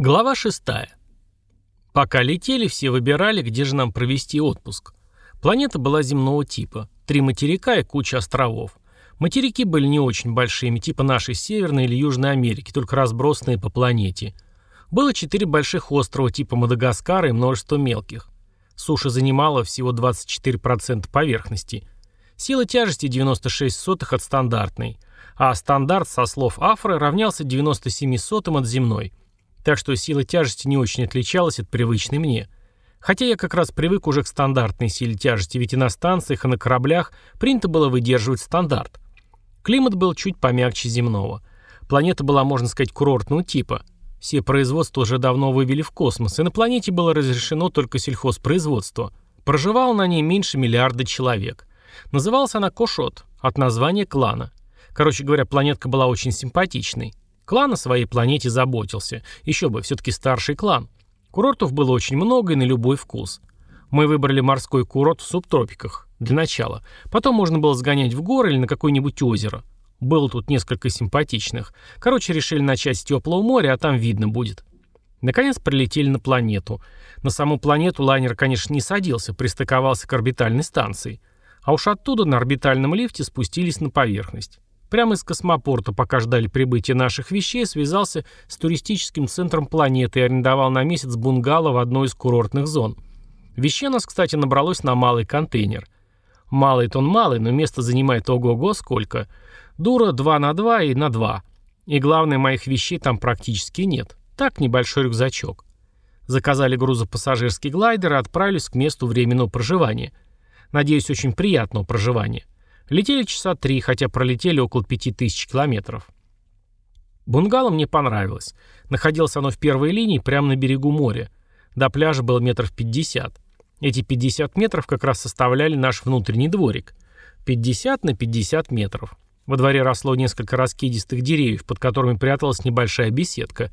Глава 6. Пока летели, все выбирали, где же нам провести отпуск. Планета была земного типа. Три материка и куча островов. Материки были не очень большими, типа нашей Северной или Южной Америки, только разбросанные по планете. Было четыре больших острова типа Мадагаскара и множество мелких. Суша занимала всего 24% поверхности. Сила тяжести 96 сотых от стандартной. А стандарт, со слов Афры, равнялся 97 сотым от земной – так что сила тяжести не очень отличалась от привычной мне. Хотя я как раз привык уже к стандартной силе тяжести, ведь и на станциях, и на кораблях принято было выдерживать стандарт. Климат был чуть помягче земного. Планета была, можно сказать, курортного типа. Все производства уже давно вывели в космос, и на планете было разрешено только сельхозпроизводство. Проживало на ней меньше миллиарда человек. Называлась она Кошот, от названия клана. Короче говоря, планетка была очень симпатичной. Клан о своей планете заботился. Еще бы, все-таки старший клан. Курортов было очень много и на любой вкус. Мы выбрали морской курорт в субтропиках. Для начала. Потом можно было сгонять в горы или на какое-нибудь озеро. Было тут несколько симпатичных. Короче, решили начать с теплого моря, а там видно будет. Наконец прилетели на планету. На саму планету лайнер, конечно, не садился, пристыковался к орбитальной станции. А уж оттуда на орбитальном лифте спустились на поверхность. Прямо из космопорта, пока ждали прибытия наших вещей, связался с туристическим центром планеты и арендовал на месяц бунгало в одной из курортных зон. Вещей у нас, кстати, набралось на малый контейнер. Малый-то он малый, но место занимает ого-го сколько. Дура 2 на 2 и на 2. И главное, моих вещей там практически нет. Так, небольшой рюкзачок. Заказали грузопассажирский глайдер и отправились к месту временного проживания. Надеюсь, очень приятного проживания. Летели часа три, хотя пролетели около пяти тысяч километров. Бунгало мне понравилось. Находилось оно в первой линии, прямо на берегу моря. До пляжа было метров пятьдесят. Эти 50 метров как раз составляли наш внутренний дворик. 50 на 50 метров. Во дворе росло несколько раскидистых деревьев, под которыми пряталась небольшая беседка.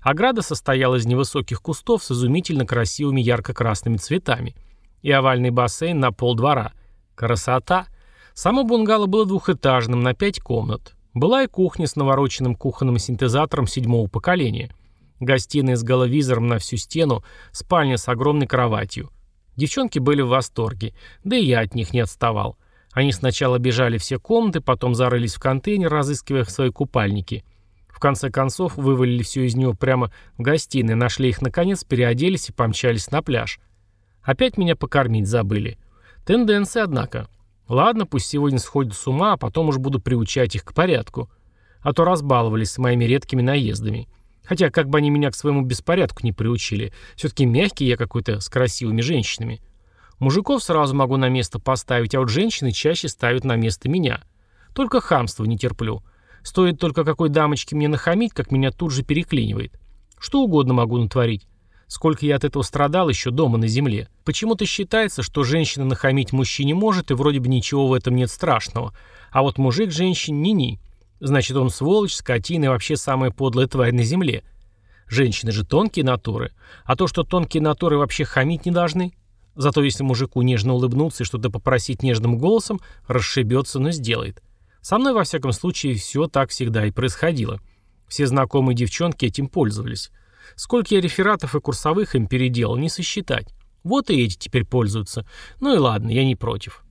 Ограда состояла из невысоких кустов с изумительно красивыми ярко-красными цветами. И овальный бассейн на пол двора. Красота! Само бунгало было двухэтажным, на пять комнат. Была и кухня с навороченным кухонным синтезатором седьмого поколения. Гостиная с головизором на всю стену, спальня с огромной кроватью. Девчонки были в восторге, да и я от них не отставал. Они сначала бежали все комнаты, потом зарылись в контейнер, разыскивая свои купальники. В конце концов, вывалили все из него прямо в гостиной, нашли их наконец, переоделись и помчались на пляж. Опять меня покормить забыли. Тенденции, однако. Ладно, пусть сегодня сходят с ума, а потом уж буду приучать их к порядку. А то разбаловались с моими редкими наездами. Хотя, как бы они меня к своему беспорядку не приучили. Все-таки мягкий я какой-то с красивыми женщинами. Мужиков сразу могу на место поставить, а вот женщины чаще ставят на место меня. Только хамство не терплю. Стоит только какой дамочке мне нахамить, как меня тут же переклинивает. Что угодно могу натворить. Сколько я от этого страдал еще дома на земле. Почему-то считается, что женщина нахамить мужчине может, и вроде бы ничего в этом нет страшного. А вот мужик женщин ни-ни. Значит, он сволочь, скотина и вообще самая подлая тварь на земле. Женщины же тонкие натуры. А то, что тонкие натуры вообще хамить не должны. Зато если мужику нежно улыбнуться и что-то попросить нежным голосом, расшибется, но сделает. Со мной, во всяком случае, все так всегда и происходило. Все знакомые девчонки этим пользовались. Сколько я рефератов и курсовых им переделал, не сосчитать. Вот и эти теперь пользуются. Ну и ладно, я не против.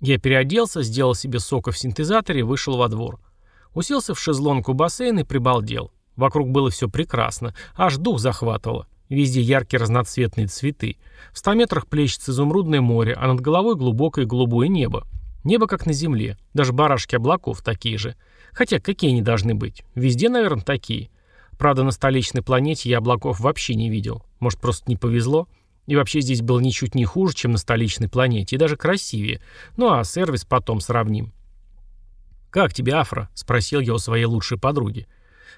Я переоделся, сделал себе сока в синтезаторе и вышел во двор. Уселся в шезлонг у бассейна и прибалдел. Вокруг было все прекрасно, аж дух захватывало. Везде яркие разноцветные цветы. В ста метрах плещется изумрудное море, а над головой глубокое голубое небо. Небо как на земле. Даже барашки облаков такие же. Хотя какие они должны быть? Везде, наверное, такие. Правда, на столичной планете я облаков вообще не видел. Может, просто не повезло? И вообще здесь было ничуть не хуже, чем на столичной планете, и даже красивее. Ну а сервис потом сравним. «Как тебе, Афра?» – спросил я у своей лучшей подруги.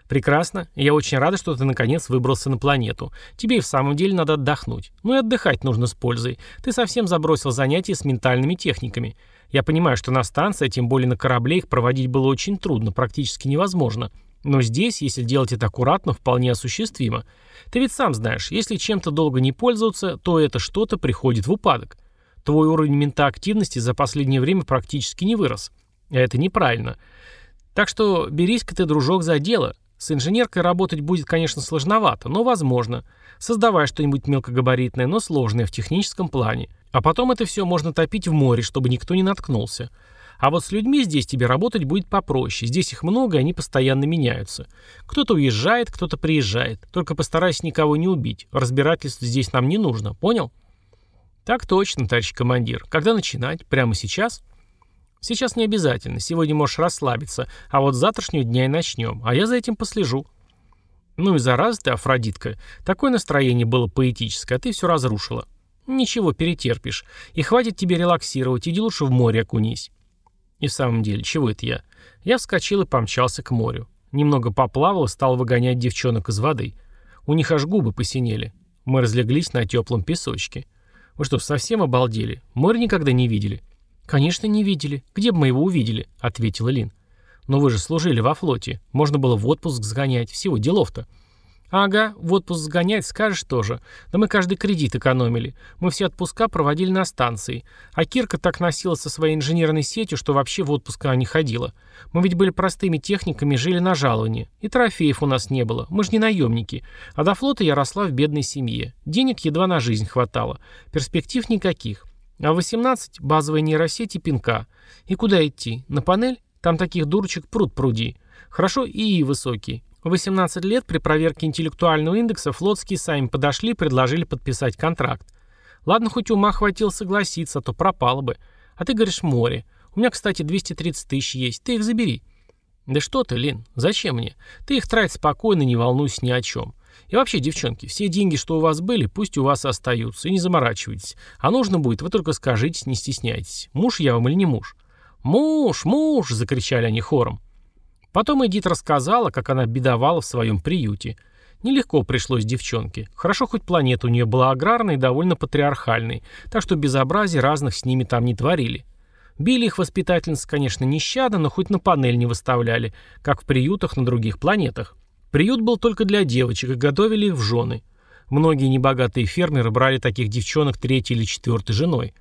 «Прекрасно. Я очень рада, что ты наконец выбрался на планету. Тебе и в самом деле надо отдохнуть. Ну и отдыхать нужно с пользой. Ты совсем забросил занятия с ментальными техниками. Я понимаю, что на станции, тем более на корабле, их проводить было очень трудно, практически невозможно. Но здесь, если делать это аккуратно, вполне осуществимо. Ты ведь сам знаешь, если чем-то долго не пользоваться, то это что-то приходит в упадок. Твой уровень ментоактивности за последнее время практически не вырос. А это неправильно. Так что берись-ка ты, дружок, за дело. С инженеркой работать будет, конечно, сложновато, но возможно. Создавай что-нибудь мелкогабаритное, но сложное в техническом плане. А потом это все можно топить в море, чтобы никто не наткнулся. А вот с людьми здесь тебе работать будет попроще. Здесь их много, и они постоянно меняются. Кто-то уезжает, кто-то приезжает. Только постарайся никого не убить. Разбирательств здесь нам не нужно, понял? Так точно, товарищ командир. Когда начинать? Прямо сейчас? Сейчас не обязательно. Сегодня можешь расслабиться. А вот с завтрашнего дня и начнем. А я за этим послежу. Ну и зараза ты, Афродитка. Такое настроение было поэтическое, а ты все разрушила. Ничего, перетерпишь. И хватит тебе релаксировать, иди лучше в море окунись. И в самом деле, чего это я? Я вскочил и помчался к морю. Немного поплавал и стал выгонять девчонок из воды. У них аж губы посинели. Мы разлеглись на теплом песочке. Вы что, совсем обалдели? Море никогда не видели? Конечно, не видели. Где бы мы его увидели? Ответила Лин. Но вы же служили во флоте. Можно было в отпуск сгонять. Всего делов-то. «Ага, в отпуск сгонять, скажешь тоже. Да мы каждый кредит экономили. Мы все отпуска проводили на станции. А Кирка так носилась со своей инженерной сетью, что вообще в отпуск она не ходила. Мы ведь были простыми техниками, жили на жалование. И трофеев у нас не было. Мы же не наемники. А до флота я росла в бедной семье. Денег едва на жизнь хватало. Перспектив никаких. А в 18 базовая нейросеть и пинка. И куда идти? На панель? Там таких дурочек пруд пруди. Хорошо и высокий. В 18 лет при проверке интеллектуального индекса флотские сами подошли и предложили подписать контракт. Ладно, хоть ума хватил согласиться, а то пропало бы. А ты говоришь море. У меня, кстати, 230 тысяч есть. Ты их забери. Да что ты, Лин, зачем мне? Ты их трать спокойно, не волнуйся ни о чем. И вообще, девчонки, все деньги, что у вас были, пусть у вас остаются. И не заморачивайтесь. А нужно будет, вы только скажите, не стесняйтесь. Муж я вам или не муж? «Муж, муж!» — закричали они хором. Потом Эдит рассказала, как она бедовала в своем приюте. Нелегко пришлось девчонке. Хорошо, хоть планета у нее была аграрной и довольно патриархальной, так что безобразий разных с ними там не творили. Били их воспитательницы, конечно, нещадно, но хоть на панель не выставляли, как в приютах на других планетах. Приют был только для девочек, и готовили их в жены. Многие небогатые фермеры брали таких девчонок третьей или четвертой женой.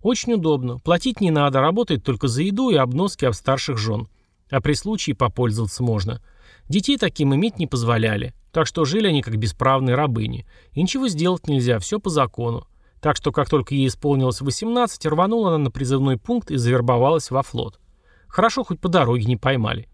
Очень удобно. Платить не надо, работает только за еду и обноски от старших жен. А при случае попользоваться можно. Детей таким иметь не позволяли, так что жили они как бесправные рабыни. И ничего сделать нельзя, все по закону. Так что как только ей исполнилось 18, рванула она на призывной пункт и завербовалась во флот. Хорошо, хоть по дороге не поймали.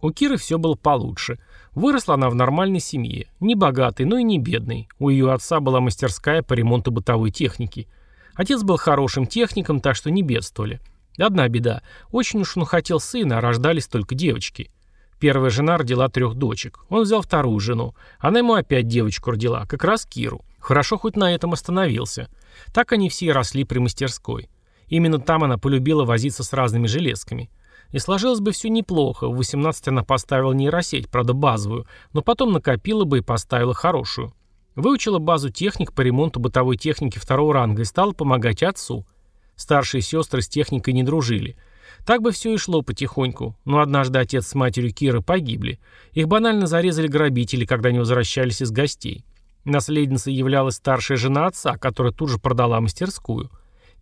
У Киры все было получше. Выросла она в нормальной семье. Не богатой, но и не бедной. У ее отца была мастерская по ремонту бытовой техники. Отец был хорошим техником, так что не бедствовали. Одна беда. Очень уж он хотел сына, а рождались только девочки. Первая жена родила трех дочек. Он взял вторую жену. Она ему опять девочку родила, как раз Киру. Хорошо хоть на этом остановился. Так они все росли при мастерской. Именно там она полюбила возиться с разными железками. И сложилось бы все неплохо. В 18 она поставила нейросеть, правда базовую, но потом накопила бы и поставила хорошую. Выучила базу техник по ремонту бытовой техники второго ранга и стала помогать отцу. Старшие сестры с техникой не дружили. Так бы все и шло потихоньку, но однажды отец с матерью Киры погибли. Их банально зарезали грабители, когда они возвращались из гостей. Наследницей являлась старшая жена отца, которая тут же продала мастерскую.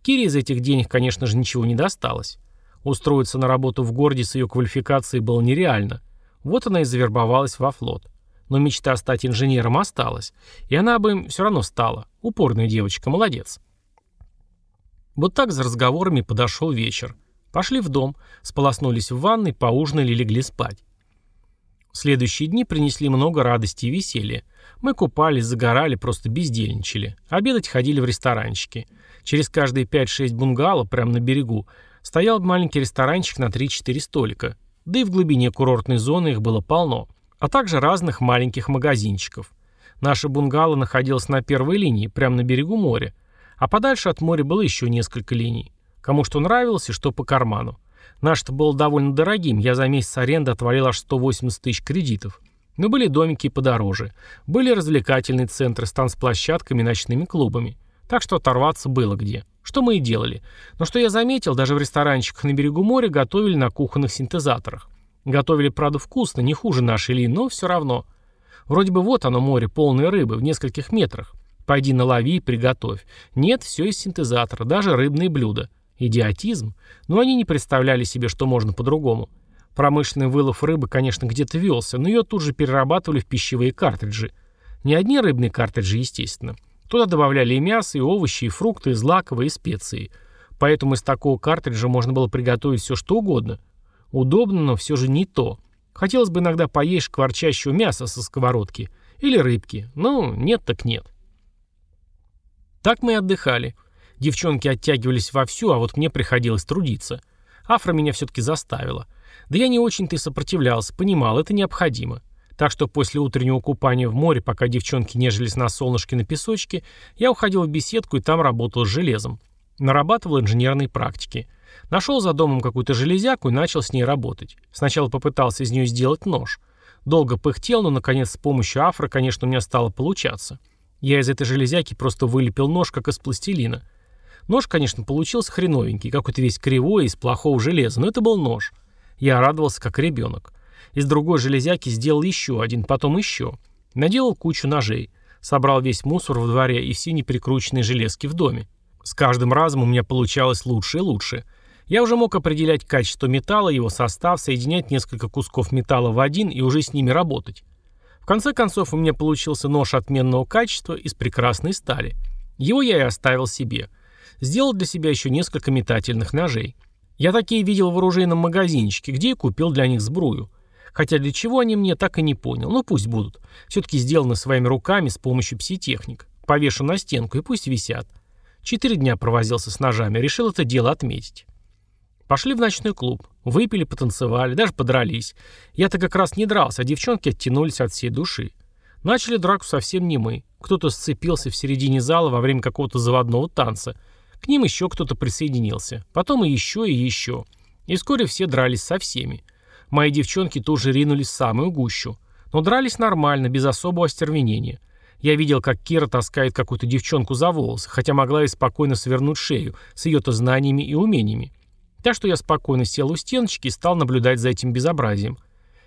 Кире из этих денег, конечно же, ничего не досталось. Устроиться на работу в городе с ее квалификацией было нереально. Вот она и завербовалась во флот. Но мечта стать инженером осталась. И она бы им все равно стала. Упорная девочка, молодец. Вот так за разговорами подошел вечер. Пошли в дом, сполоснулись в ванной, поужинали и легли спать. Следующие дни принесли много радости и веселья. Мы купались, загорали, просто бездельничали. Обедать ходили в ресторанчики. Через каждые 5-6 бунгало, прямо на берегу, стоял маленький ресторанчик на 3-4 столика. Да и в глубине курортной зоны их было полно. А также разных маленьких магазинчиков. Наше бунгало находилось на первой линии, прямо на берегу моря. А подальше от моря было еще несколько линий. Кому что нравилось и что по карману. Наш-то был довольно дорогим, я за месяц аренды отвалил аж 180 тысяч кредитов. Но были домики подороже. Были развлекательные центры с танцплощадками и ночными клубами. Так что оторваться было где. Что мы и делали. Но что я заметил, даже в ресторанчиках на берегу моря готовили на кухонных синтезаторах. Готовили, правда, вкусно, не хуже нашей линии, но все равно. Вроде бы вот оно море, полное рыбы, в нескольких метрах. Пойди налови и приготовь. Нет, все из синтезатора, даже рыбные блюда. Идиотизм. Но они не представляли себе, что можно по-другому. Промышленный вылов рыбы, конечно, где-то велся, но ее тут же перерабатывали в пищевые картриджи. Не одни рыбные картриджи, естественно. Туда добавляли и мясо, и овощи, и фрукты, и злаковые, и специи. Поэтому из такого картриджа можно было приготовить все что угодно. Удобно, но все же не то. Хотелось бы иногда поесть шкварчащего мяса со сковородки. Или рыбки. Ну, нет так нет. Так мы и отдыхали. Девчонки оттягивались вовсю, а вот мне приходилось трудиться. Афра меня все-таки заставила. Да я не очень-то и сопротивлялся, понимал, это необходимо. Так что после утреннего купания в море, пока девчонки нежились на солнышке на песочке, я уходил в беседку и там работал с железом. Нарабатывал инженерные практики. Нашел за домом какую-то железяку и начал с ней работать. Сначала попытался из нее сделать нож. Долго пыхтел, но, наконец, с помощью афро, конечно, у меня стало получаться. Я из этой железяки просто вылепил нож, как из пластилина. Нож, конечно, получился хреновенький, какой-то весь кривой, из плохого железа, но это был нож. Я радовался, как ребенок. Из другой железяки сделал еще один, потом еще. Наделал кучу ножей. Собрал весь мусор в дворе и все неприкрученные железки в доме. С каждым разом у меня получалось лучше и лучше. Я уже мог определять качество металла, его состав, соединять несколько кусков металла в один и уже с ними работать. В конце концов у меня получился нож отменного качества из прекрасной стали. Его я и оставил себе. Сделал для себя еще несколько метательных ножей. Я такие видел в оружейном магазинчике, где и купил для них сбрую. Хотя для чего они мне, так и не понял. Ну пусть будут. Все-таки сделаны своими руками с помощью пситехник. Повешу на стенку и пусть висят. Четыре дня провозился с ножами, решил это дело отметить. Пошли в ночной клуб. Выпили, потанцевали, даже подрались. Я-то как раз не дрался, а девчонки оттянулись от всей души. Начали драку совсем не мы. Кто-то сцепился в середине зала во время какого-то заводного танца. К ним еще кто-то присоединился. Потом и еще, и еще. И вскоре все дрались со всеми. Мои девчонки тоже ринулись в самую гущу. Но дрались нормально, без особого остервенения. Я видел, как Кира таскает какую-то девчонку за волосы, хотя могла и спокойно свернуть шею, с ее-то знаниями и умениями. Так что я спокойно сел у стеночки и стал наблюдать за этим безобразием.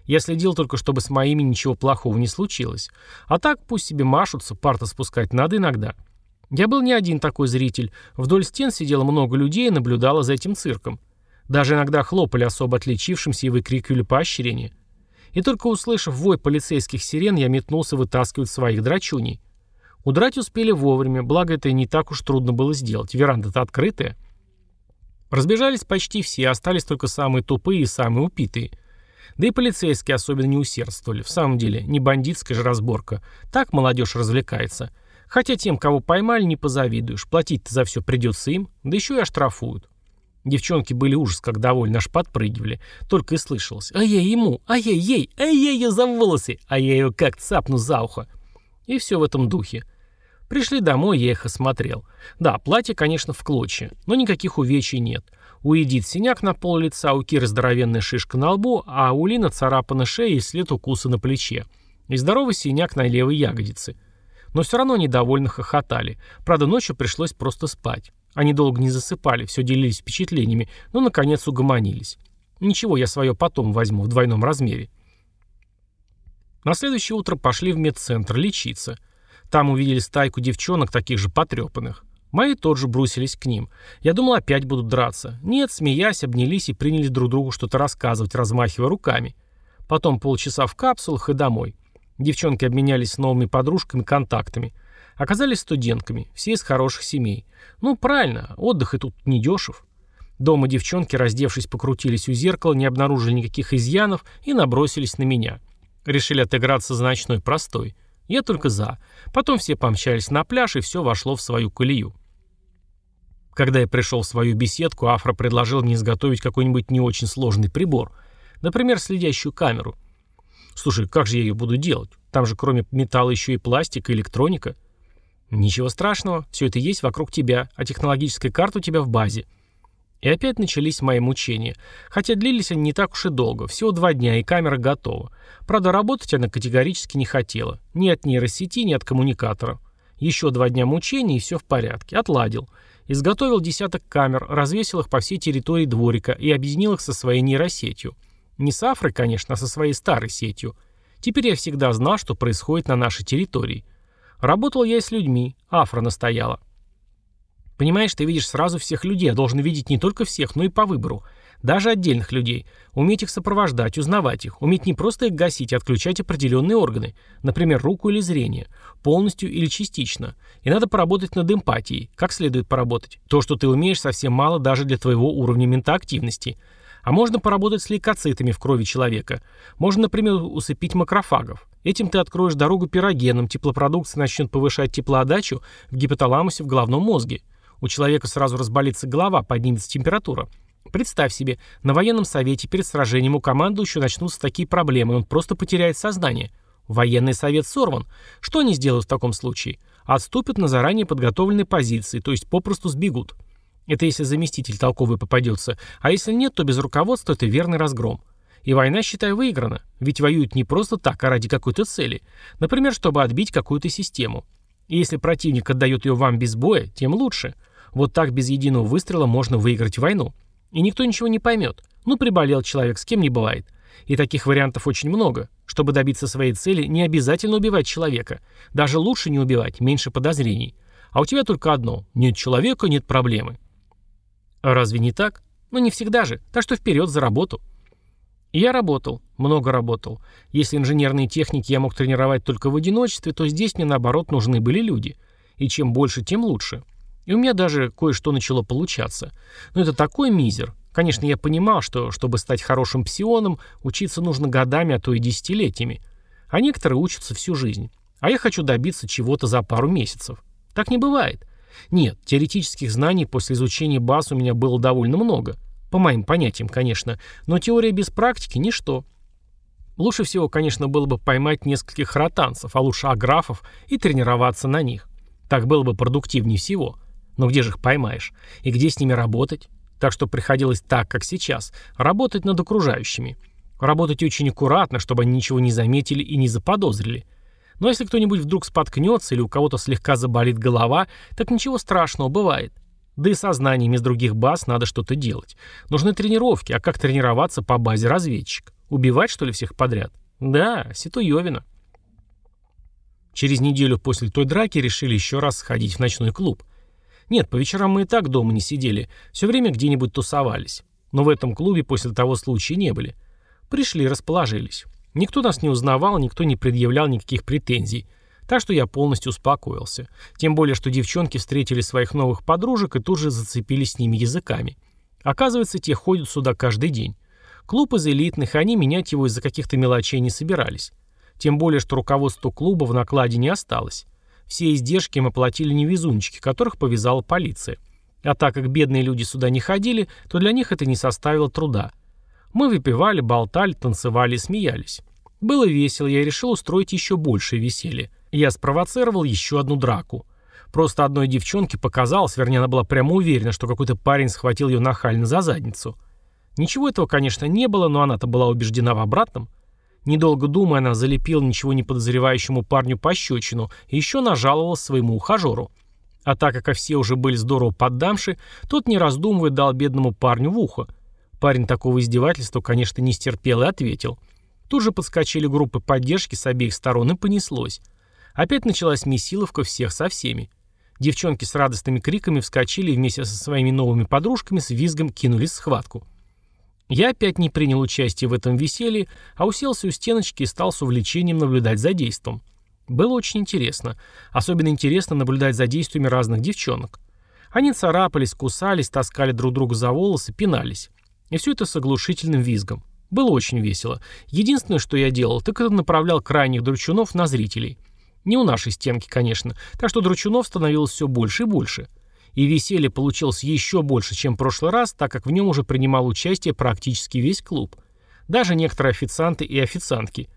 Я следил только, чтобы с моими ничего плохого не случилось. А так пусть себе машутся, парта спускать надо иногда. Я был не один такой зритель. Вдоль стен сидело много людей и наблюдало за этим цирком. Даже иногда хлопали особо отличившимся и выкрикивали поощрение. И только услышав вой полицейских сирен, я метнулся вытаскивать своих драчуней. Удрать успели вовремя, благо это не так уж трудно было сделать. Веранда-то открытая. Разбежались почти все, остались только самые тупые и самые упитые. Да и полицейские особенно не усердствовали. В самом деле, не бандитская же разборка. Так молодежь развлекается. Хотя тем, кого поймали, не позавидуешь. Платить-то за все придется им, да еще и оштрафуют. Девчонки были ужас, как довольны, аж подпрыгивали. Только и слышалось. А я ему, а я ей, а я ее за волосы, а я ее как цапну за ухо. И все в этом духе. Пришли домой, я их осмотрел. Да, платье, конечно, в клочья, но никаких увечий нет. У Эдит синяк на пол лица, у Киры здоровенная шишка на лбу, а у Лина царапана шея и след укуса на плече. И здоровый синяк на левой ягодице. Но все равно недовольно хохотали. Правда, ночью пришлось просто спать. Они долго не засыпали, все делились впечатлениями, но, наконец, угомонились. Ничего, я свое потом возьму в двойном размере. На следующее утро пошли в медцентр лечиться. Там увидели стайку девчонок, таких же потрепанных. Мои тоже бросились к ним. Я думал, опять будут драться. Нет, смеясь, обнялись и принялись друг другу что-то рассказывать, размахивая руками. Потом полчаса в капсулах и домой. Девчонки обменялись с новыми подружками контактами. Оказались студентками, все из хороших семей. Ну, правильно, отдых и тут не дешев. Дома девчонки, раздевшись, покрутились у зеркала, не обнаружили никаких изъянов и набросились на меня. Решили отыграться за ночной простой. Я только за. Потом все помчались на пляж, и все вошло в свою колею. Когда я пришел в свою беседку, Афра предложил мне изготовить какой-нибудь не очень сложный прибор. Например, следящую камеру. Слушай, как же я ее буду делать? Там же кроме металла еще и пластик и электроника. Ничего страшного, все это есть вокруг тебя, а технологическая карта у тебя в базе. И опять начались мои мучения. Хотя длились они не так уж и долго, всего два дня, и камера готова. Правда, работать она категорически не хотела. Ни от нейросети, ни от коммуникатора. Еще два дня мучений, и все в порядке. Отладил. Изготовил десяток камер, развесил их по всей территории дворика и объединил их со своей нейросетью. Не с Афрой, конечно, а со своей старой сетью. Теперь я всегда знал, что происходит на нашей территории. Работал я и с людьми. Афра настояла. Понимаешь, ты видишь сразу всех людей, а должен видеть не только всех, но и по выбору. Даже отдельных людей. Уметь их сопровождать, узнавать их. Уметь не просто их гасить, а отключать определенные органы. Например, руку или зрение. Полностью или частично. И надо поработать над эмпатией. Как следует поработать? То, что ты умеешь, совсем мало даже для твоего уровня ментоактивности. А можно поработать с лейкоцитами в крови человека. Можно, например, усыпить макрофагов. Этим ты откроешь дорогу пирогенам, теплопродукция начнет повышать теплоотдачу в гипоталамусе в головном мозге. У человека сразу разболится голова, поднимется температура. Представь себе, на военном совете перед сражением у командующего начнутся такие проблемы, и он просто потеряет сознание. Военный совет сорван. Что они сделают в таком случае? Отступят на заранее подготовленные позиции, то есть попросту сбегут. Это если заместитель толковый попадется, а если нет, то без руководства это верный разгром. И война, считай, выиграна. Ведь воюют не просто так, а ради какой-то цели. Например, чтобы отбить какую-то систему. И если противник отдает ее вам без боя, тем лучше. Вот так без единого выстрела можно выиграть войну. И никто ничего не поймет. Ну, приболел человек, с кем не бывает. И таких вариантов очень много. Чтобы добиться своей цели, не обязательно убивать человека. Даже лучше не убивать, меньше подозрений. А у тебя только одно. Нет человека, нет проблемы. А разве не так? Ну не всегда же. Так что вперед за работу. Я работал, много работал. Если инженерные техники я мог тренировать только в одиночестве, то здесь мне наоборот нужны были люди. И чем больше, тем лучше. И у меня даже кое-что начало получаться. Но это такой мизер. Конечно, я понимал, что, чтобы стать хорошим псионом, учиться нужно годами, а то и десятилетиями. А некоторые учатся всю жизнь. А я хочу добиться чего-то за пару месяцев. Так не бывает. Нет, теоретических знаний после изучения баз у меня было довольно много. По моим понятиям, конечно. Но теория без практики – ничто. Лучше всего, конечно, было бы поймать нескольких ротанцев, а лучше аграфов, и тренироваться на них. Так было бы продуктивнее всего. Но где же их поймаешь? И где с ними работать? Так что приходилось так, как сейчас, работать над окружающими. Работать очень аккуратно, чтобы они ничего не заметили и не заподозрили. Но если кто-нибудь вдруг споткнется или у кого-то слегка заболит голова, так ничего страшного бывает. Да и со знаниями из других баз надо что-то делать. Нужны тренировки, а как тренироваться по базе разведчик? Убивать, что ли, всех подряд? Да, Ситуевина. Через неделю после той драки решили еще раз сходить в ночной клуб – нет, по вечерам мы и так дома не сидели, все время где-нибудь тусовались. Но в этом клубе после того случая не были. Пришли, расположились. Никто нас не узнавал, никто не предъявлял никаких претензий. Так что я полностью успокоился. Тем более, что девчонки встретили своих новых подружек и тут же зацепились с ними языками. Оказывается, те ходят сюда каждый день. Клуб из элитных, они менять его из-за каких-то мелочей не собирались. Тем более, что руководству клуба в накладе не осталось. Все издержки им оплатили невезунчики, которых повязала полиция. А так как бедные люди сюда не ходили, то для них это не составило труда. Мы выпивали, болтали, танцевали и смеялись. Было весело, я решил устроить еще большее веселье. Я спровоцировал еще одну драку. Просто одной девчонке показалось, вернее, она была прямо уверена, что какой-то парень схватил ее нахально за задницу. Ничего этого, конечно, не было, но она-то была убеждена в обратном. Недолго думая, она залепила ничего не подозревающему парню пощечину и еще нажаловалась своему ухажеру. А так как все уже были здорово поддамши, тот, не раздумывая, дал бедному парню в ухо. Парень такого издевательства, конечно, не стерпел и ответил. Тут же подскочили группы поддержки с обеих сторон и понеслось. Опять началась месиловка всех со всеми. Девчонки с радостными криками вскочили и вместе со своими новыми подружками с визгом кинулись в схватку. Я опять не принял участие в этом веселье, а уселся у стеночки и стал с увлечением наблюдать за действом. Было очень интересно. Особенно интересно наблюдать за действиями разных девчонок. Они царапались, кусались, таскали друг друга за волосы, пинались. И все это с оглушительным визгом. Было очень весело. Единственное, что я делал, так это направлял крайних дручунов на зрителей. Не у нашей стенки, конечно, так что дручунов становилось все больше и больше. И веселье получилось еще больше, чем в прошлый раз, так как в нем уже принимал участие практически весь клуб. Даже некоторые официанты и официантки.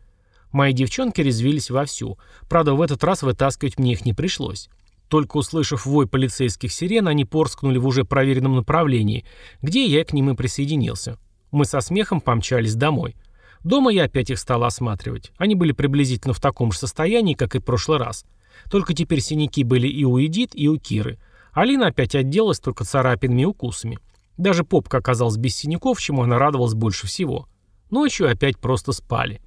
Мои девчонки резвились вовсю. Правда, в этот раз вытаскивать мне их не пришлось. Только услышав вой полицейских сирен, они порскнули в уже проверенном направлении, где я к ним и присоединился. Мы со смехом помчались домой. Дома я опять их стал осматривать. Они были приблизительно в таком же состоянии, как и в прошлый раз. Только теперь синяки были и у Эдит, и у Киры. Алина опять отделалась только царапинами и укусами. Даже попка оказалась без синяков, чему она радовалась больше всего. Ночью опять просто спали.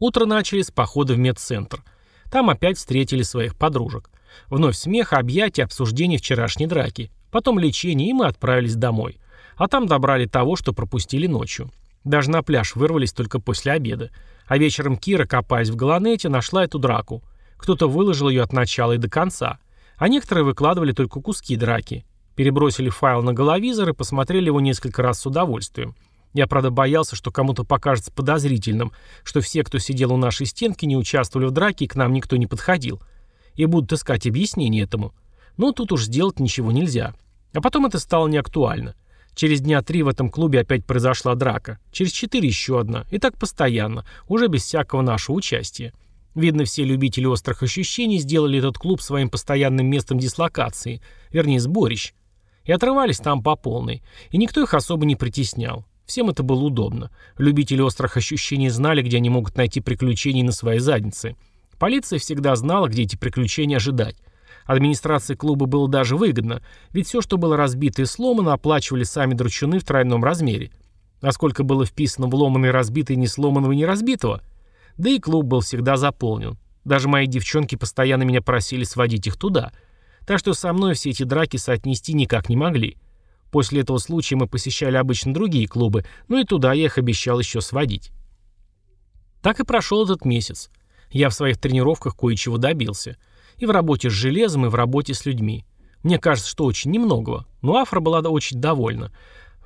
Утро начали с похода в медцентр. Там опять встретили своих подружек. Вновь смех, объятия, обсуждение вчерашней драки. Потом лечение, и мы отправились домой. А там добрали того, что пропустили ночью. Даже на пляж вырвались только после обеда. А вечером Кира, копаясь в Галанете, нашла эту драку. Кто-то выложил ее от начала и до конца. А некоторые выкладывали только куски драки. Перебросили файл на головизор и посмотрели его несколько раз с удовольствием. Я, правда, боялся, что кому-то покажется подозрительным, что все, кто сидел у нашей стенки, не участвовали в драке и к нам никто не подходил. И будут искать объяснение этому. Но тут уж сделать ничего нельзя. А потом это стало неактуально. Через дня три в этом клубе опять произошла драка. Через четыре еще одна. И так постоянно, уже без всякого нашего участия. Видно, все любители острых ощущений сделали этот клуб своим постоянным местом дислокации, вернее, сборищ. И отрывались там по полной. И никто их особо не притеснял. Всем это было удобно. Любители острых ощущений знали, где они могут найти приключения на своей заднице. Полиция всегда знала, где эти приключения ожидать. Администрации клуба было даже выгодно, ведь все, что было разбито и сломано, оплачивали сами дручуны в тройном размере. А сколько было вписано в ломаное, разбитое, не сломанного и не разбитого? Да и клуб был всегда заполнен. Даже мои девчонки постоянно меня просили сводить их туда. Так что со мной все эти драки соотнести никак не могли. После этого случая мы посещали обычно другие клубы, но и туда я их обещал еще сводить. Так и прошел этот месяц. Я в своих тренировках кое-чего добился. И в работе с железом, и в работе с людьми. Мне кажется, что очень немногого. Но Афра была очень довольна.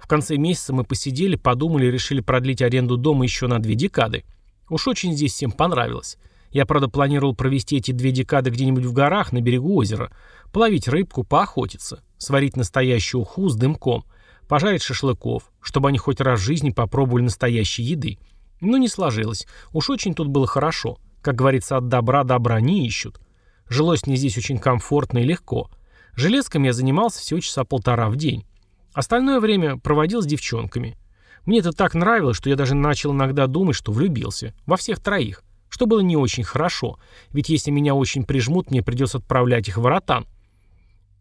В конце месяца мы посидели, подумали и решили продлить аренду дома еще на две декады. Уж очень здесь всем понравилось. Я, правда, планировал провести эти две декады где-нибудь в горах, на берегу озера, половить рыбку, поохотиться сварить настоящую уху с дымком, пожарить шашлыков, чтобы они хоть раз в жизни попробовали настоящей еды. Но не сложилось. Уж очень тут было хорошо. Как говорится, от добра добра не ищут. Жилось мне здесь очень комфортно и легко. Железком я занимался всего часа полтора в день. Остальное время проводил с девчонками. Мне это так нравилось, что я даже начал иногда думать, что влюбился. Во всех троих. Что было не очень хорошо. Ведь если меня очень прижмут, мне придется отправлять их в Ротан.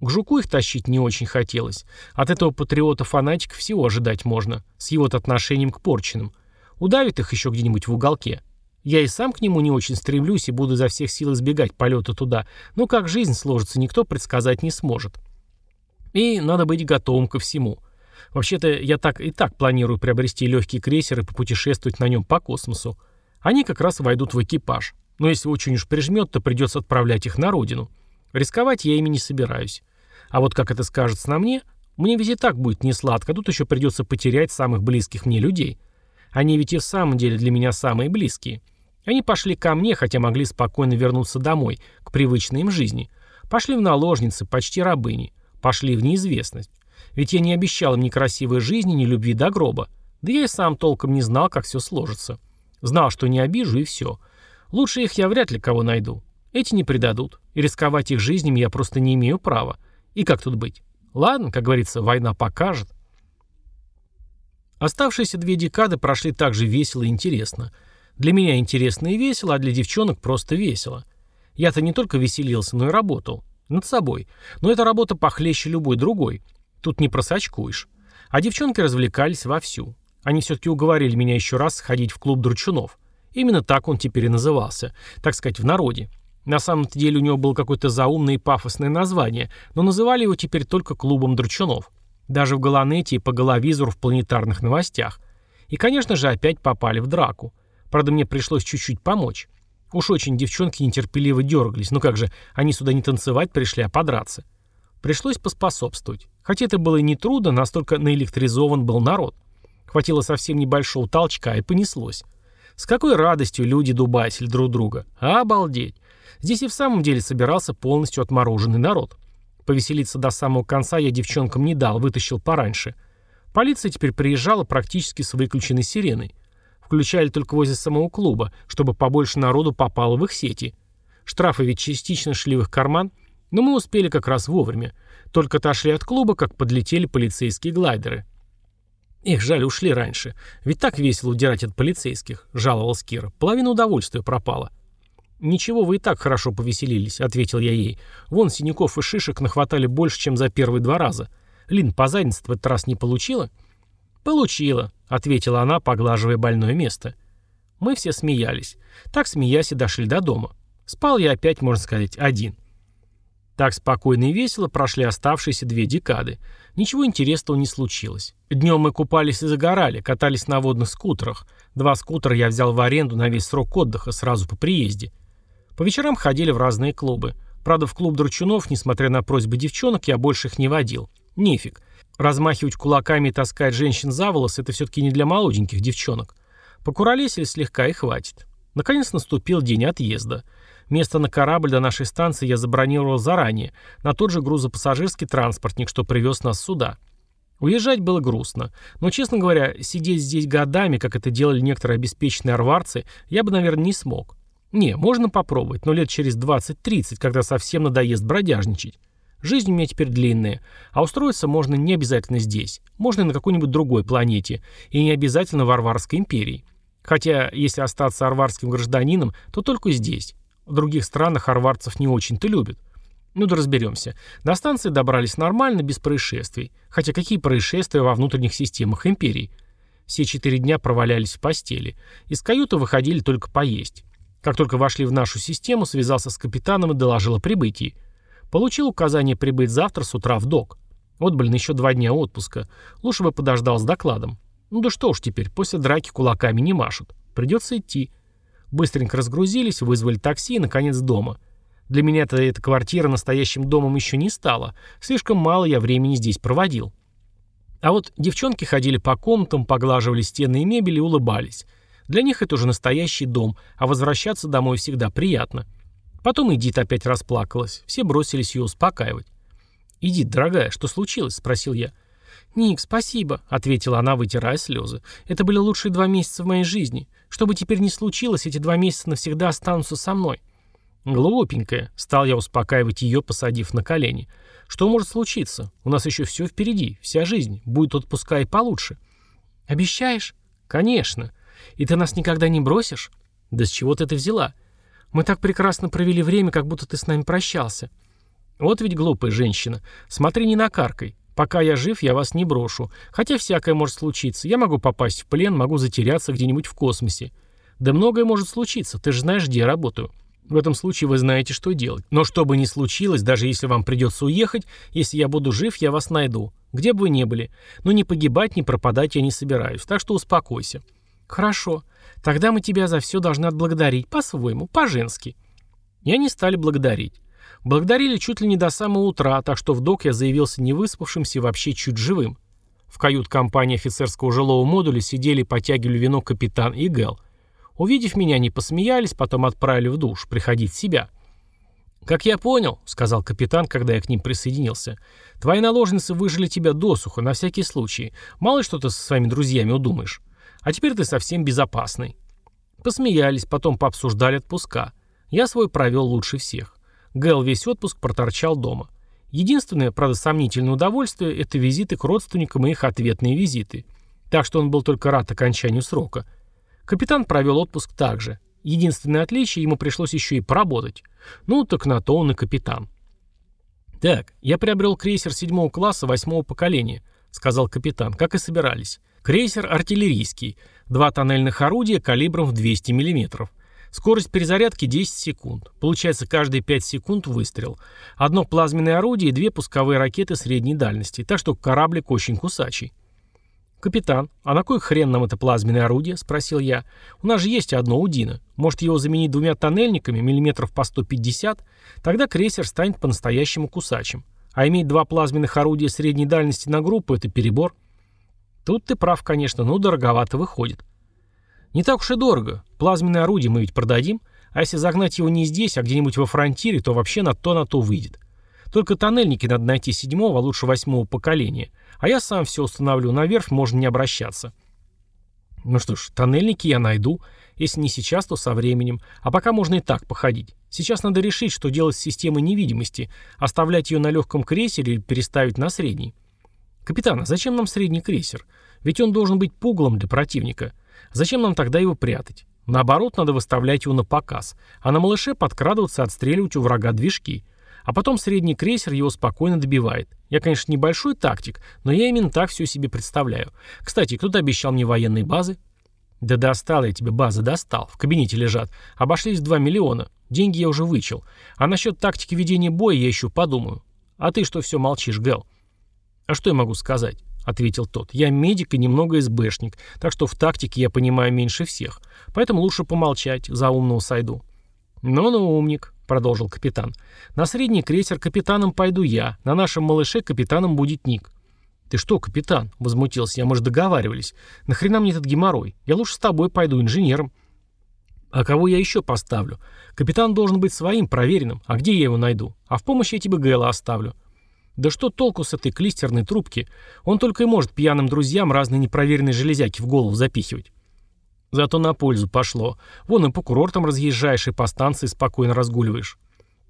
К жуку их тащить не очень хотелось. От этого патриота-фанатика всего ожидать можно, с его-то отношением к порченным. Удавит их еще где-нибудь в уголке. Я и сам к нему не очень стремлюсь и буду изо всех сил избегать полета туда, но как жизнь сложится, никто предсказать не сможет. И надо быть готовым ко всему. Вообще-то я так и так планирую приобрести легкий крейсер и попутешествовать на нем по космосу. Они как раз войдут в экипаж. Но если очень уж прижмет, то придется отправлять их на родину. Рисковать я ими не собираюсь. А вот как это скажется на мне, мне ведь и так будет не сладко, тут еще придется потерять самых близких мне людей. Они ведь и в самом деле для меня самые близкие. Они пошли ко мне, хотя могли спокойно вернуться домой, к привычной им жизни. Пошли в наложницы, почти рабыни. Пошли в неизвестность. Ведь я не обещал им ни красивой жизни, ни любви до гроба. Да я и сам толком не знал, как все сложится. Знал, что не обижу, и все. Лучше их я вряд ли кого найду. Эти не предадут. И рисковать их жизнями я просто не имею права. И как тут быть? Ладно, как говорится, война покажет. Оставшиеся две декады прошли так же весело и интересно. Для меня интересно и весело, а для девчонок просто весело. Я-то не только веселился, но и работал. Над собой. Но эта работа похлеще любой другой. Тут не просачкуешь. А девчонки развлекались вовсю. Они все-таки уговорили меня еще раз сходить в клуб дручунов. Именно так он теперь и назывался. Так сказать, в народе. На самом-то деле у него было какое-то заумное и пафосное название, но называли его теперь только клубом дручунов. Даже в Галанете и по головизору в планетарных новостях. И, конечно же, опять попали в драку. Правда, мне пришлось чуть-чуть помочь. Уж очень девчонки нетерпеливо дергались. Ну как же, они сюда не танцевать пришли, а подраться. Пришлось поспособствовать. Хотя это было и не трудно, настолько наэлектризован был народ. Хватило совсем небольшого толчка, и понеслось. С какой радостью люди дубасили друг друга. Обалдеть. Здесь и в самом деле собирался полностью отмороженный народ. Повеселиться до самого конца я девчонкам не дал, вытащил пораньше. Полиция теперь приезжала практически с выключенной сиреной. Включали только возле самого клуба, чтобы побольше народу попало в их сети. Штрафы ведь частично шли в их карман, но мы успели как раз вовремя. Только отошли от клуба, как подлетели полицейские глайдеры. «Их жаль, ушли раньше. Ведь так весело удирать от полицейских», — жаловалась Кира. «Половина удовольствия пропала». «Ничего, вы и так хорошо повеселились», — ответил я ей. «Вон синяков и шишек нахватали больше, чем за первые два раза. Лин, по заднице в этот раз не получила?» «Получила», — ответила она, поглаживая больное место. Мы все смеялись. Так, смеясь, и дошли до дома. Спал я опять, можно сказать, один. Так спокойно и весело прошли оставшиеся две декады. Ничего интересного не случилось. Днем мы купались и загорали, катались на водных скутерах. Два скутера я взял в аренду на весь срок отдыха, сразу по приезде. По вечерам ходили в разные клубы. Правда, в клуб Дручунов, несмотря на просьбы девчонок, я больше их не водил. Нефиг. Размахивать кулаками и таскать женщин за волосы – это все-таки не для молоденьких девчонок. Покуролесили слегка и хватит. Наконец наступил день отъезда. Место на корабль до нашей станции я забронировал заранее, на тот же грузопассажирский транспортник, что привез нас сюда. Уезжать было грустно, но, честно говоря, сидеть здесь годами, как это делали некоторые обеспеченные арварцы, я бы, наверное, не смог. Не, можно попробовать, но лет через 20-30, когда совсем надоест бродяжничать. Жизнь у меня теперь длинная, а устроиться можно не обязательно здесь. Можно и на какой-нибудь другой планете, и не обязательно в Арварской империи. Хотя, если остаться арварским гражданином, то только здесь. В других странах арварцев не очень-то любят. Ну да разберемся. До станции добрались нормально, без происшествий. Хотя какие происшествия во внутренних системах империи? Все четыре дня провалялись в постели. Из каюты выходили только поесть. Как только вошли в нашу систему, связался с капитаном и доложил о прибытии. Получил указание прибыть завтра с утра в док. Вот, блин, еще два дня отпуска. Лучше бы подождал с докладом. Ну да что уж теперь, после драки кулаками не машут. Придется идти. Быстренько разгрузились, вызвали такси и, наконец, дома. Для меня-то эта квартира настоящим домом еще не стала. Слишком мало я времени здесь проводил. А вот девчонки ходили по комнатам, поглаживали стены и мебель и улыбались. Для них это уже настоящий дом, а возвращаться домой всегда приятно. Потом Эдит опять расплакалась. Все бросились ее успокаивать. «Эдит, дорогая, что случилось?» – спросил я. «Ник, спасибо», — ответила она, вытирая слезы. «Это были лучшие два месяца в моей жизни. Что бы теперь ни случилось, эти два месяца навсегда останутся со мной». «Глупенькая», — стал я успокаивать ее, посадив на колени. «Что может случиться? У нас еще все впереди, вся жизнь. Будет отпуска и получше». «Обещаешь?» «Конечно. И ты нас никогда не бросишь?» «Да с чего ты это взяла?» «Мы так прекрасно провели время, как будто ты с нами прощался». «Вот ведь глупая женщина. Смотри, не накаркай. Пока я жив, я вас не брошу. Хотя всякое может случиться. Я могу попасть в плен, могу затеряться где-нибудь в космосе. Да многое может случиться. Ты же знаешь, где я работаю. В этом случае вы знаете, что делать. Но что бы ни случилось, даже если вам придется уехать, если я буду жив, я вас найду. Где бы вы ни были. Но ни погибать, ни пропадать я не собираюсь. Так что успокойся. Хорошо. Тогда мы тебя за все должны отблагодарить. По-своему, по-женски. И они стали благодарить. Благодарили чуть ли не до самого утра, так что в док я заявился невыспавшимся и вообще чуть живым. В кают-компании офицерского жилого модуля сидели и потягивали вино капитан и Гэл. Увидев меня, они посмеялись, потом отправили в душ, приходить в себя. «Как я понял», — сказал капитан, когда я к ним присоединился, — «твои наложницы выжили тебя досуха, на всякий случай. Мало что ты со своими друзьями удумаешь. А теперь ты совсем безопасный». Посмеялись, потом пообсуждали отпуска. Я свой провел лучше всех. Гэл весь отпуск проторчал дома. Единственное, правда, сомнительное удовольствие – это визиты к родственникам и их ответные визиты. Так что он был только рад окончанию срока. Капитан провел отпуск также. Единственное отличие, ему пришлось еще и поработать. Ну, так на то он и капитан. «Так, я приобрел крейсер седьмого класса восьмого поколения», — сказал капитан, как и собирались. Крейсер артиллерийский, два тоннельных орудия калибром в 200 миллиметров. Скорость перезарядки 10 секунд. Получается каждые 5 секунд выстрел. Одно плазменное орудие и две пусковые ракеты средней дальности, так что кораблик очень кусачий. «Капитан, а на кой хрен нам это плазменное орудие?» – спросил я. «У нас же есть одно Удино. Может его заменить двумя тоннельниками, миллиметров по 150? Тогда крейсер станет по-настоящему кусачим. А иметь два плазменных орудия средней дальности на группу – это перебор». Тут ты прав, конечно, но дороговато выходит. Не так уж и дорого. Плазменное орудие мы ведь продадим. А если загнать его не здесь, а где-нибудь во фронтире, то вообще на то на то выйдет. Только тоннельники надо найти седьмого, а лучше восьмого поколения. А я сам все установлю, на верфь можно не обращаться. Ну что ж, тоннельники я найду. Если не сейчас, то со временем. А пока можно и так походить. Сейчас надо решить, что делать с системой невидимости. Оставлять ее на легком крейсере или переставить на средний. Капитан, а зачем нам средний крейсер? Ведь он должен быть пугалом для противника. Зачем нам тогда его прятать? Наоборот, надо выставлять его на показ, а на малыше подкрадываться отстреливать у врага движки. А потом средний крейсер его спокойно добивает. Я, конечно, небольшой тактик, но я именно так все себе представляю. Кстати, кто-то обещал мне военные базы. Да достал я тебе базы, достал. В кабинете лежат. Обошлись в 2 миллиона. Деньги я уже вычел. А насчет тактики ведения боя я еще подумаю. А ты что все молчишь, Гэл? А что я могу сказать? Ответил тот. Я медик и немного СБшник, так что в тактике я понимаю меньше всех. Поэтому лучше помолчать, за умного сойду. Ну-ну, умник, продолжил капитан. На средний крейсер капитаном пойду я, на нашем малыше капитаном будет Ник. «Ты что, капитан?» — возмутился я. «Мы же договаривались. Нахрена мне этот геморрой? Я лучше с тобой пойду инженером». «А кого я еще поставлю? Капитан должен быть своим, проверенным. А где я его найду? А в помощь я тебе Гэла оставлю». «Да что толку с этой клистерной трубки? Он только и может пьяным друзьям разные непроверенные железяки в голову запихивать». Зато на пользу пошло. Вон и по курортам разъезжаешь, и по станции спокойно разгуливаешь.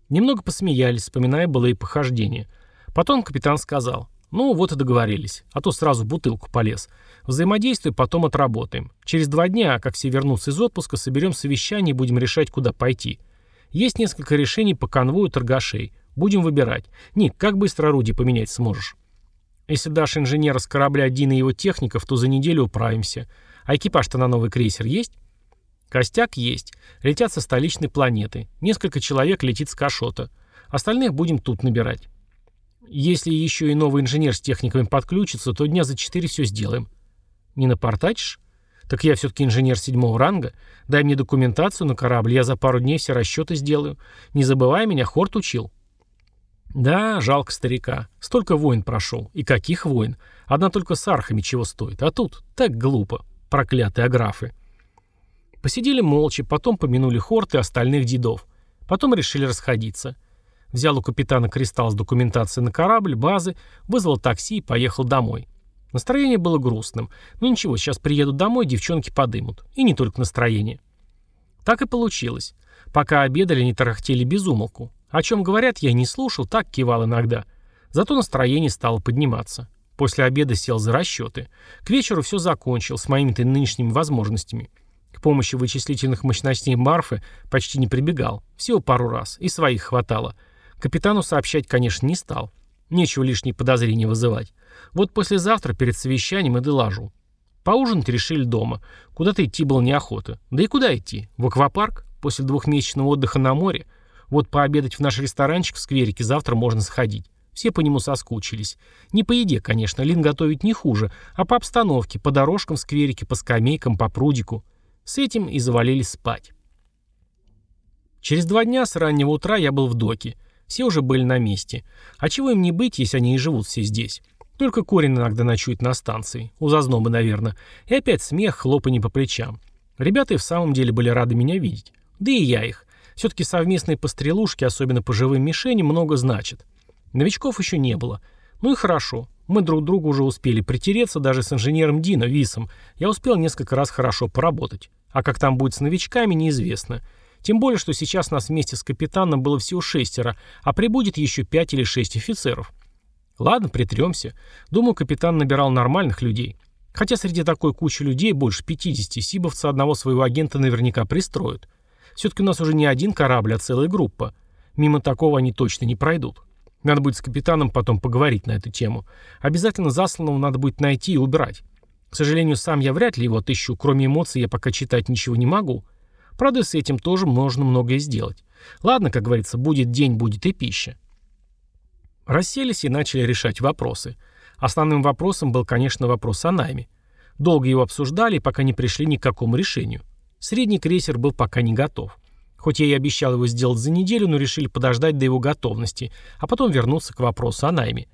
Немного посмеялись, вспоминая былые похождения. Потом капитан сказал. Ну, вот и договорились. А то сразу бутылку полез. Взаимодействие потом отработаем. Через два дня, как все вернутся из отпуска, соберем совещание и будем решать, куда пойти. Есть несколько решений по конвою торгашей. Будем выбирать. Ник, как быстро орудие поменять сможешь? Если дашь инженера с корабля Дина и его техников, то за неделю управимся. А экипаж-то на новый крейсер есть? Костяк есть. Летят со столичной планеты. Несколько человек летит с Кашота. Остальных будем тут набирать. Если еще и новый инженер с техниками подключится, то дня за четыре все сделаем. Не напортачишь? Так я все-таки инженер седьмого ранга. Дай мне документацию на корабль, я за пару дней все расчеты сделаю. Не забывай, меня Хорт учил. Да, жалко старика. Столько войн прошел. И каких войн? Одна только с архами чего стоит. А тут так глупо. Проклятые аграфы. Посидели молча, потом помянули Хорт и остальных дедов. Потом решили расходиться. — Взял у капитана кристалл с документацией на корабль, базы, вызвал такси и поехал домой. Настроение было грустным. Ну ничего, сейчас приеду домой, девчонки подымут. И не только настроение. Так и получилось. Пока обедали, они тарахтели без умолку. О чем говорят, я не слушал, так кивал иногда. Зато настроение стало подниматься. После обеда сел за расчеты. К вечеру все закончил, с моими-то нынешними возможностями. К помощи вычислительных мощностей Марфы почти не прибегал. Всего пару раз. И своих хватало. Капитану сообщать, конечно, не стал. Нечего лишние подозрения вызывать. Вот послезавтра перед совещанием и доложу. Поужинать решили дома. Куда-то идти было неохота. Да и куда идти? В аквапарк? После двухмесячного отдыха на море? Вот пообедать в наш ресторанчик в скверике завтра можно сходить. Все по нему соскучились. Не по еде, конечно, Лин готовить не хуже, а по обстановке, по дорожкам в скверике, по скамейкам, по прудику. С этим и завалились спать. Через два дня с раннего утра я был в доке. Все уже были на месте. А чего им не быть, если они и живут все здесь? Только корень иногда ночует на станции. У зазнобы, наверное. И опять смех, хлопанье по плечам. Ребята и в самом деле были рады меня видеть. Да и я их. Все-таки совместные пострелушки, особенно по живым мишеням, много значат. Новичков еще не было. Ну и хорошо. Мы друг другу уже успели притереться, даже с инженером Дина, Висом. Я успел несколько раз хорошо поработать. А как там будет с новичками, неизвестно. Тем более, что сейчас нас вместе с капитаном было всего шестеро, а прибудет еще пять или шесть офицеров. Ладно, притремся. Думаю, капитан набирал нормальных людей. Хотя среди такой кучи людей больше 50 сибовцы одного своего агента наверняка пристроят. Все-таки у нас уже не один корабль, а целая группа. Мимо такого они точно не пройдут. Надо будет с капитаном потом поговорить на эту тему. Обязательно засланного надо будет найти и убирать. К сожалению, сам я вряд ли его отыщу. Кроме эмоций я пока читать ничего не могу. Правда, с этим тоже можно многое сделать. Ладно, как говорится, будет день, будет и пища. Расселись и начали решать вопросы. Основным вопросом был, конечно, вопрос о найме. Долго его обсуждали, пока не пришли ни к какому решению. Средний крейсер был пока не готов. Хоть я и обещал его сделать за неделю, но решили подождать до его готовности, а потом вернуться к вопросу о найме.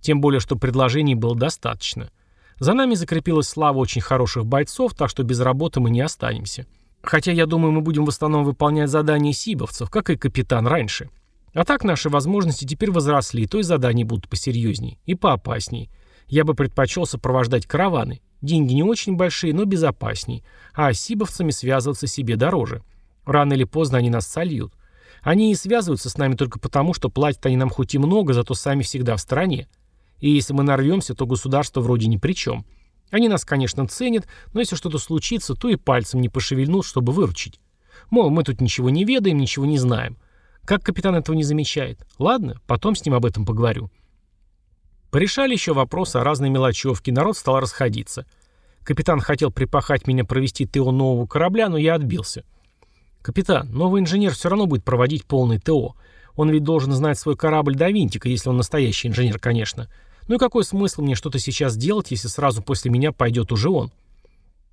Тем более, что предложений было достаточно. За нами закрепилась слава очень хороших бойцов, так что без работы мы не останемся. Хотя, я думаю, мы будем в основном выполнять задания сибовцев, как и капитан раньше. А так наши возможности теперь возросли, то и задания будут посерьезней и поопасней. Я бы предпочел сопровождать караваны. Деньги не очень большие, но безопасней. А сибовцами связываться себе дороже. Рано или поздно они нас сольют. Они и связываются с нами только потому, что платят они нам хоть и много, зато сами всегда в стороне. И если мы нарвемся, то государство вроде ни при чем. Они нас, конечно, ценят, но если что-то случится, то и пальцем не пошевельнут, чтобы выручить. Мол, мы тут ничего не ведаем, ничего не знаем. Как капитан этого не замечает? Ладно, потом с ним об этом поговорю. Порешали еще вопросы о разной мелочевке, народ стал расходиться. Капитан хотел припахать меня провести ТО нового корабля, но я отбился. «Капитан, новый инженер все равно будет проводить полный ТО. Он ведь должен знать свой корабль до винтика, если он настоящий инженер, конечно. Ну и какой смысл мне что-то сейчас делать, если сразу после меня пойдет уже он?»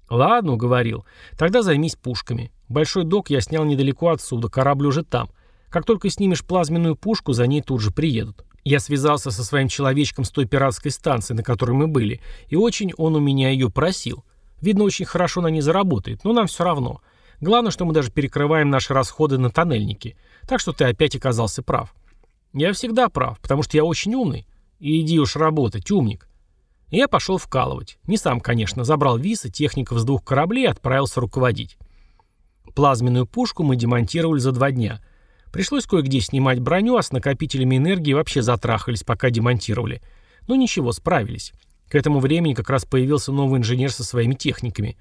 «Ладно», — уговорил. «Тогда займись пушками. Большой док я снял недалеко отсюда, корабль уже там. Как только снимешь плазменную пушку, за ней тут же приедут. Я связался со своим человечком с той пиратской станции, на которой мы были, и очень он у меня ее просил. Видно, очень хорошо на ней заработает, но нам все равно. Главное, что мы даже перекрываем наши расходы на тоннельники. Так что ты опять оказался прав. Я всегда прав, потому что я очень умный. И иди уж работать, умник. Я пошел вкалывать. Не сам, конечно, забрал висы, техников с двух кораблей и отправился руководить. Плазменную пушку мы демонтировали за два дня. Пришлось кое-где снимать броню, а с накопителями энергии вообще затрахались, пока демонтировали. Но ничего, справились. К этому времени как раз появился новый инженер со своими техниками.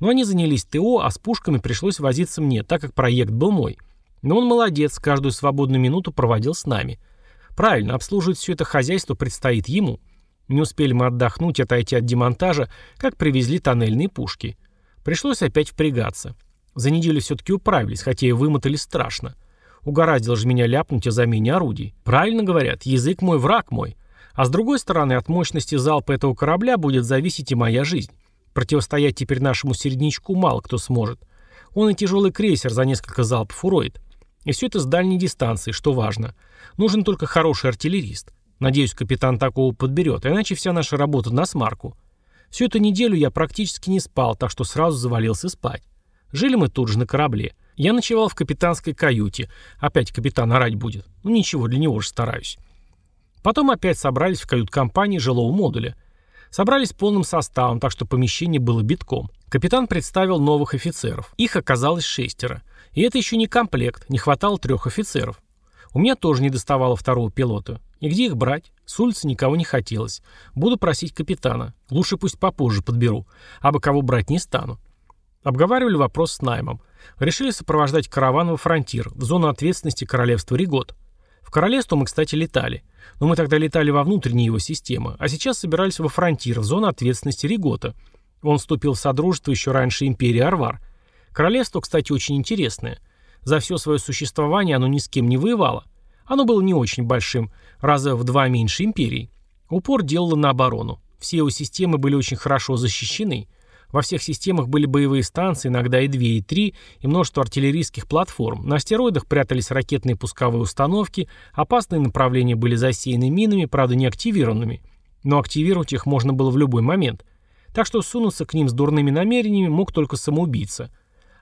Но они занялись ТО, а с пушками пришлось возиться мне, так как проект был мой. Но он молодец, каждую свободную минуту проводил с нами. Правильно, обслуживать все это хозяйство предстоит ему. Не успели мы отдохнуть отойти от демонтажа, как привезли тоннельные пушки. Пришлось опять впрягаться. За неделю все-таки управились, хотя и вымотали страшно. Угораздило же меня ляпнуть о замене орудий. Правильно говорят, язык мой, враг мой. А с другой стороны, от мощности залпа этого корабля будет зависеть и моя жизнь. Противостоять теперь нашему середнячку мало кто сможет. Он и тяжелый крейсер за несколько залпов уроет. И все это с дальней дистанции, что важно. Нужен только хороший артиллерист. Надеюсь, капитан такого подберет, иначе вся наша работа на смарку. Всю эту неделю я практически не спал, так что сразу завалился спать. Жили мы тут же на корабле. Я ночевал в капитанской каюте. Опять капитан орать будет. Ну ничего, для него же стараюсь. Потом опять собрались в кают-компании жилого модуля. Собрались полным составом, так что помещение было битком. Капитан представил новых офицеров. Их оказалось шестеро. И это еще не комплект, не хватало трех офицеров. У меня тоже не доставало второго пилота. И где их брать? С улицы никого не хотелось. Буду просить капитана. Лучше пусть попозже подберу. А бы кого брать не стану. Обговаривали вопрос с наймом. Решили сопровождать караван во фронтир, в зону ответственности королевства Ригот. В королевство мы, кстати, летали. Но мы тогда летали во внутренние его системы, а сейчас собирались во фронтир, в зону ответственности Ригота. Он вступил в содружество еще раньше империи Арвар. Королевство, кстати, очень интересное. За все свое существование оно ни с кем не воевало. Оно было не очень большим, раза в два меньше империи. Упор делало на оборону. Все его системы были очень хорошо защищены – во всех системах были боевые станции, иногда и две, и три, и множество артиллерийских платформ. На астероидах прятались ракетные пусковые установки, опасные направления были засеяны минами, правда не активированными. Но активировать их можно было в любой момент. Так что сунуться к ним с дурными намерениями мог только самоубийца.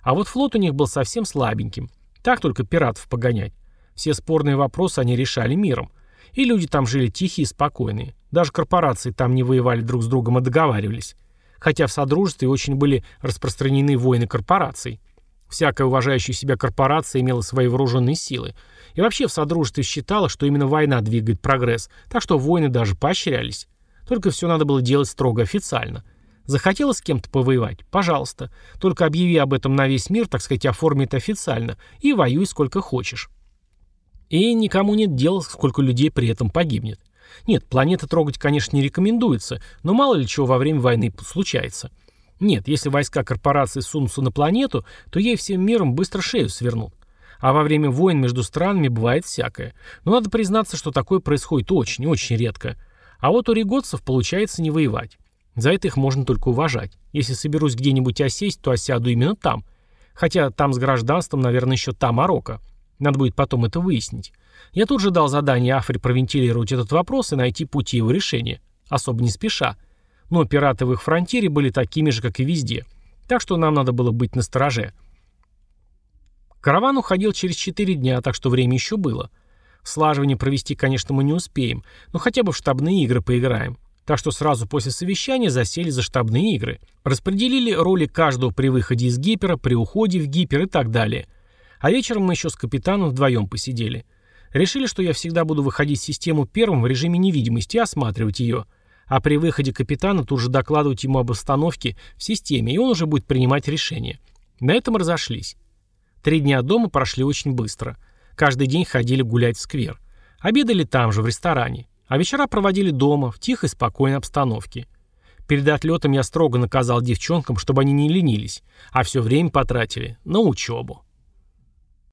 А вот флот у них был совсем слабеньким. Так только пиратов погонять. Все спорные вопросы они решали миром. И люди там жили тихие и спокойные. Даже корпорации там не воевали друг с другом, а договаривались хотя в Содружестве очень были распространены войны корпораций. Всякая уважающая себя корпорация имела свои вооруженные силы. И вообще в Содружестве считала, что именно война двигает прогресс, так что войны даже поощрялись. Только все надо было делать строго официально. Захотела с кем-то повоевать? Пожалуйста. Только объяви об этом на весь мир, так сказать, оформи это официально, и воюй сколько хочешь. И никому нет дела, сколько людей при этом погибнет. Нет, планеты трогать, конечно, не рекомендуется, но мало ли чего во время войны случается. Нет, если войска корпорации сунутся на планету, то ей всем миром быстро шею свернут. А во время войн между странами бывает всякое. Но надо признаться, что такое происходит очень-очень редко. А вот у риготцев получается не воевать. За это их можно только уважать. Если соберусь где-нибудь осесть, то осяду именно там. Хотя там с гражданством, наверное, еще та Марокко. Надо будет потом это выяснить. Я тут же дал задание Афре провентилировать этот вопрос и найти пути его решения, особо не спеша. Но пираты в их фронтире были такими же, как и везде. Так что нам надо было быть настороже. Караван уходил через 4 дня, так что время еще было. Слаживание провести, конечно, мы не успеем, но хотя бы в штабные игры поиграем. Так что сразу после совещания засели за штабные игры. Распределили роли каждого при выходе из гипера, при уходе в гипер и так далее. А вечером мы еще с капитаном вдвоем посидели – Решили, что я всегда буду выходить в систему первым в режиме невидимости и осматривать ее. А при выходе капитана тут же докладывать ему об обстановке в системе, и он уже будет принимать решение. На этом разошлись. Три дня дома прошли очень быстро. Каждый день ходили гулять в сквер. Обедали там же, в ресторане. А вечера проводили дома, в тихой, спокойной обстановке. Перед отлетом я строго наказал девчонкам, чтобы они не ленились, а все время потратили на учебу.